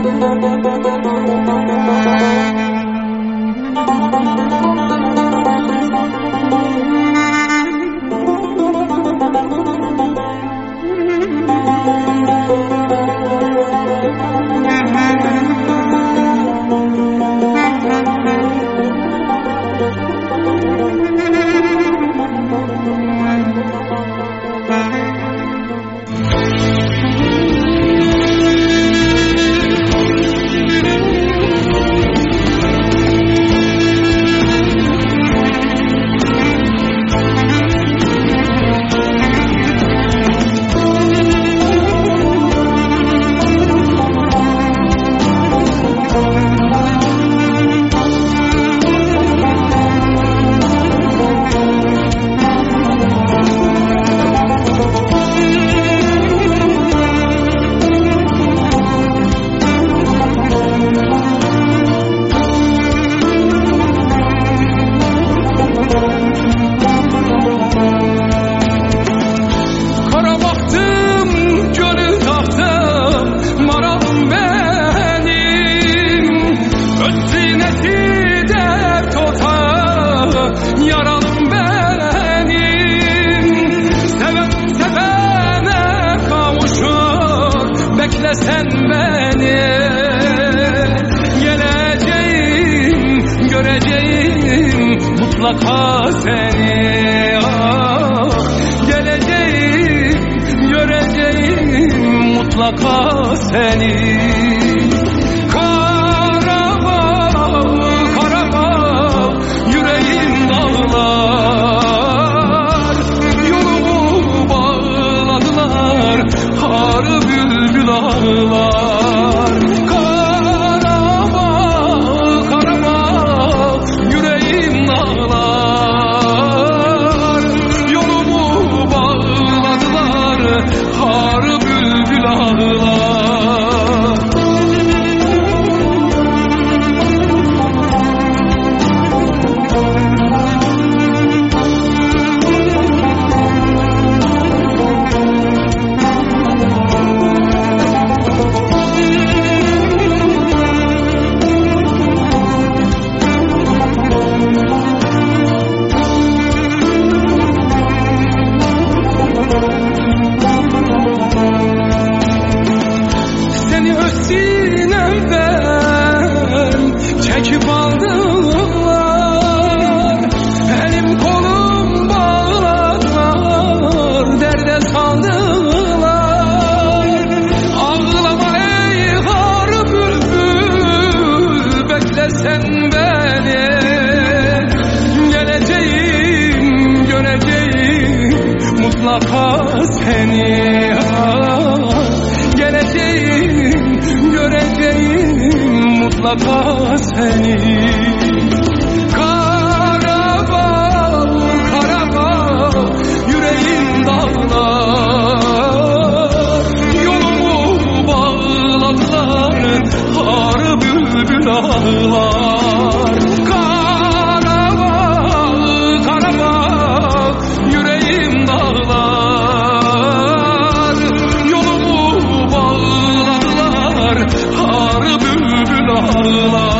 Thank you. hasreti dert otağı Yaralı benim. Seven sevene kavuşur Beklesen beni. Geleceğim, göreceğim Mutlaka seni. Ah, Geleceğim, göreceğim Mutlaka seni. Allah mutlaka seni. Karabağ, Karabağ yüreğim dağlar. Yolumu bağladılar har bülbül ağlar oh